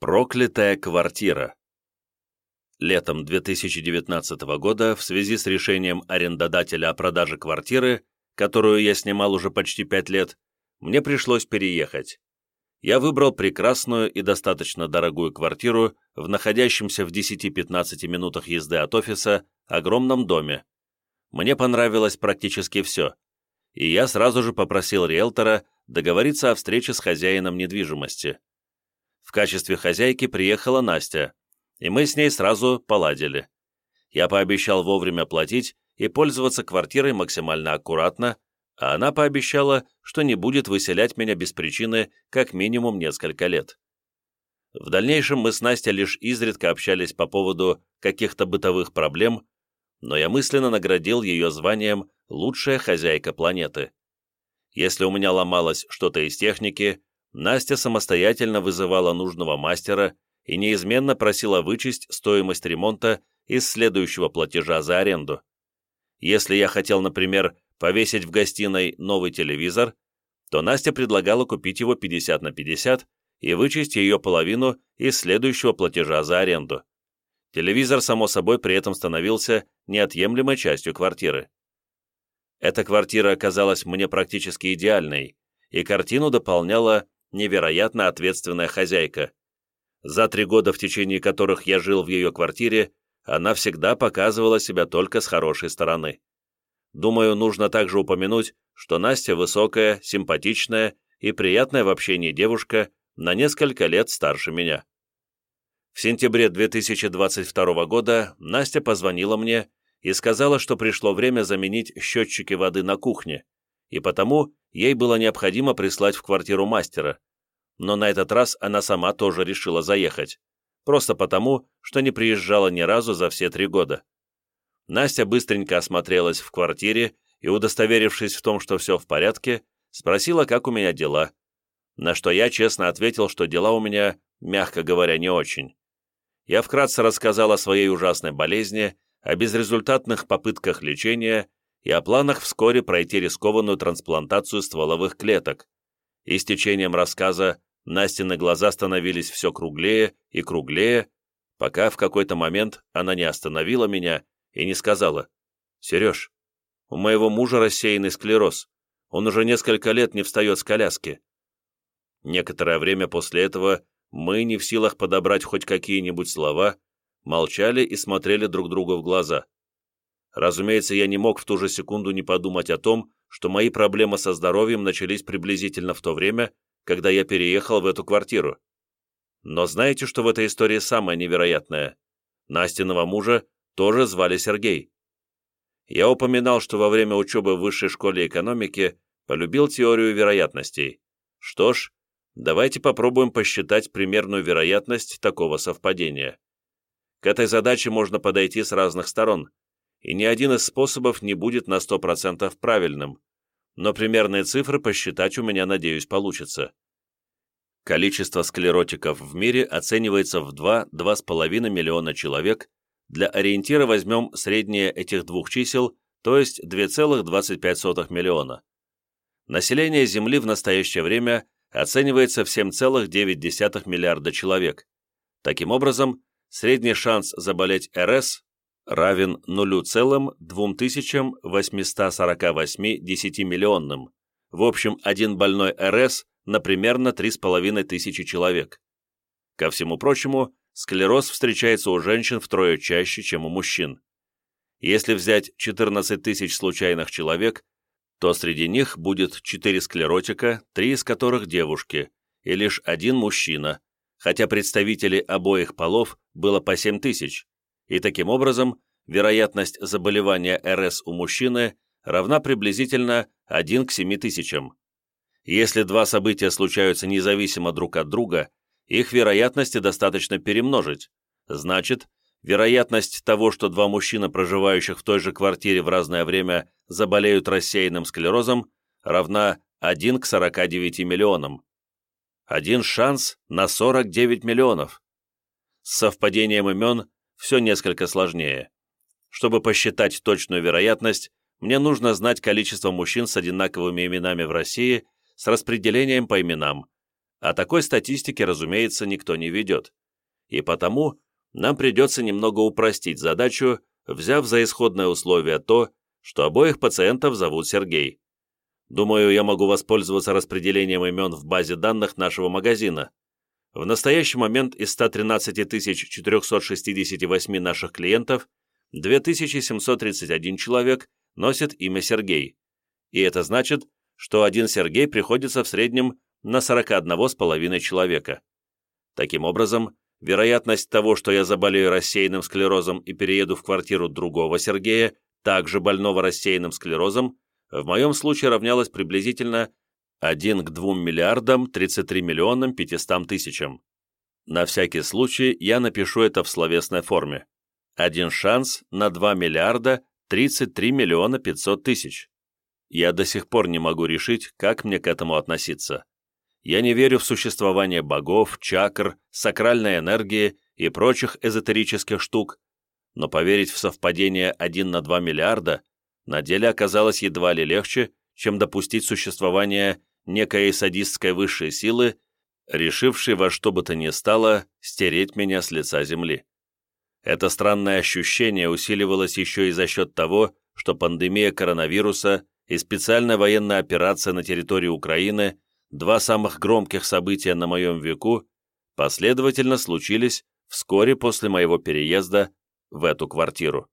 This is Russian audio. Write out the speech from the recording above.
Проклятая квартира. Летом 2019 года в связи с решением арендодателя о продаже квартиры, которую я снимал уже почти пять лет, мне пришлось переехать. Я выбрал прекрасную и достаточно дорогую квартиру в находящемся в 10-15 минутах езды от офиса огромном доме. Мне понравилось практически все, и я сразу же попросил риэлтора договориться о встрече с хозяином недвижимости. В качестве хозяйки приехала Настя, и мы с ней сразу поладили. Я пообещал вовремя платить и пользоваться квартирой максимально аккуратно, а она пообещала, что не будет выселять меня без причины как минимум несколько лет. В дальнейшем мы с Настей лишь изредка общались по поводу каких-то бытовых проблем, но я мысленно наградил ее званием «лучшая хозяйка планеты». Если у меня ломалось что-то из техники, Настя самостоятельно вызывала нужного мастера и неизменно просила вычесть стоимость ремонта из следующего платежа за аренду. Если я хотел, например, повесить в гостиной новый телевизор, то Настя предлагала купить его 50 на 50 и вычесть ее половину из следующего платежа за аренду. Телевизор, само собой, при этом становился неотъемлемой частью квартиры. Эта квартира оказалась мне практически идеальной, и картину дополняла невероятно ответственная хозяйка. За три года, в течение которых я жил в ее квартире, она всегда показывала себя только с хорошей стороны. Думаю, нужно также упомянуть, что Настя высокая, симпатичная и приятная в общении девушка на несколько лет старше меня. В сентябре 2022 года Настя позвонила мне и сказала, что пришло время заменить счетчики воды на кухне, и потому ей было необходимо прислать в квартиру мастера, но на этот раз она сама тоже решила заехать, просто потому, что не приезжала ни разу за все три года. Настя быстренько осмотрелась в квартире и, удостоверившись в том, что все в порядке, спросила, как у меня дела, на что я честно ответил, что дела у меня, мягко говоря, не очень. Я вкратце рассказал о своей ужасной болезни, о безрезультатных попытках лечения и о планах вскоре пройти рискованную трансплантацию стволовых клеток. И с течением рассказа Настины глаза становились все круглее и круглее, пока в какой-то момент она не остановила меня и не сказала, «Сереж, у моего мужа рассеянный склероз, он уже несколько лет не встает с коляски». Некоторое время после этого мы, не в силах подобрать хоть какие-нибудь слова, молчали и смотрели друг другу в глаза. Разумеется, я не мог в ту же секунду не подумать о том, что мои проблемы со здоровьем начались приблизительно в то время, когда я переехал в эту квартиру. Но знаете, что в этой истории самое невероятное? Настиного мужа тоже звали Сергей. Я упоминал, что во время учебы в высшей школе экономики полюбил теорию вероятностей. Что ж, давайте попробуем посчитать примерную вероятность такого совпадения. К этой задаче можно подойти с разных сторон, и ни один из способов не будет на 100% правильным, но примерные цифры посчитать у меня, надеюсь, получится. Количество склеротиков в мире оценивается в 2-2,5 миллиона человек, для ориентира возьмем среднее этих двух чисел, то есть 2,25 миллиона. Население Земли в настоящее время оценивается в 7,9 миллиарда человек. Таким образом, средний шанс заболеть РС равен 0,2848 десятимиллионным. В общем, один больной РС на примерно 3,5 тысячи человек. Ко всему прочему, склероз встречается у женщин втрое чаще, чем у мужчин. Если взять 14 тысяч случайных человек, то среди них будет 4 склеротика, 3 из которых девушки, и лишь один мужчина, хотя представителей обоих полов было по 7 тысяч и таким образом вероятность заболевания РС у мужчины равна приблизительно 1 к 7 тысячам. Если два события случаются независимо друг от друга, их вероятности достаточно перемножить. Значит, вероятность того, что два мужчины, проживающих в той же квартире в разное время, заболеют рассеянным склерозом, равна 1 к 49 миллионам. Один шанс на 49 миллионов. С совпадением имен все несколько сложнее. Чтобы посчитать точную вероятность, мне нужно знать количество мужчин с одинаковыми именами в России с распределением по именам, А такой статистики, разумеется, никто не ведет. И потому нам придется немного упростить задачу, взяв за исходное условие то, что обоих пациентов зовут Сергей. Думаю, я могу воспользоваться распределением имен в базе данных нашего магазина. В настоящий момент из 113 468 наших клиентов 2731 человек носит имя Сергей. И это значит, что один Сергей приходится в среднем на 41,5 человека. Таким образом, вероятность того, что я заболею рассеянным склерозом и перееду в квартиру другого Сергея, также больного рассеянным склерозом, в моем случае равнялась приблизительно 1 к 2 миллиардам 33 миллионам 500 тысячам. На всякий случай я напишу это в словесной форме. Один шанс на 2 миллиарда 33 миллиона 500 тысяч. Я до сих пор не могу решить, как мне к этому относиться. Я не верю в существование богов, чакр, сакральной энергии и прочих эзотерических штук, но поверить в совпадение 1 на 2 миллиарда на деле оказалось едва ли легче, чем допустить существование некой садистской высшей силы, решившей во что бы то ни стало стереть меня с лица земли. Это странное ощущение усиливалось еще и за счет того, что пандемия коронавируса и специальная военная операция на территории Украины, два самых громких события на моем веку, последовательно случились вскоре после моего переезда в эту квартиру.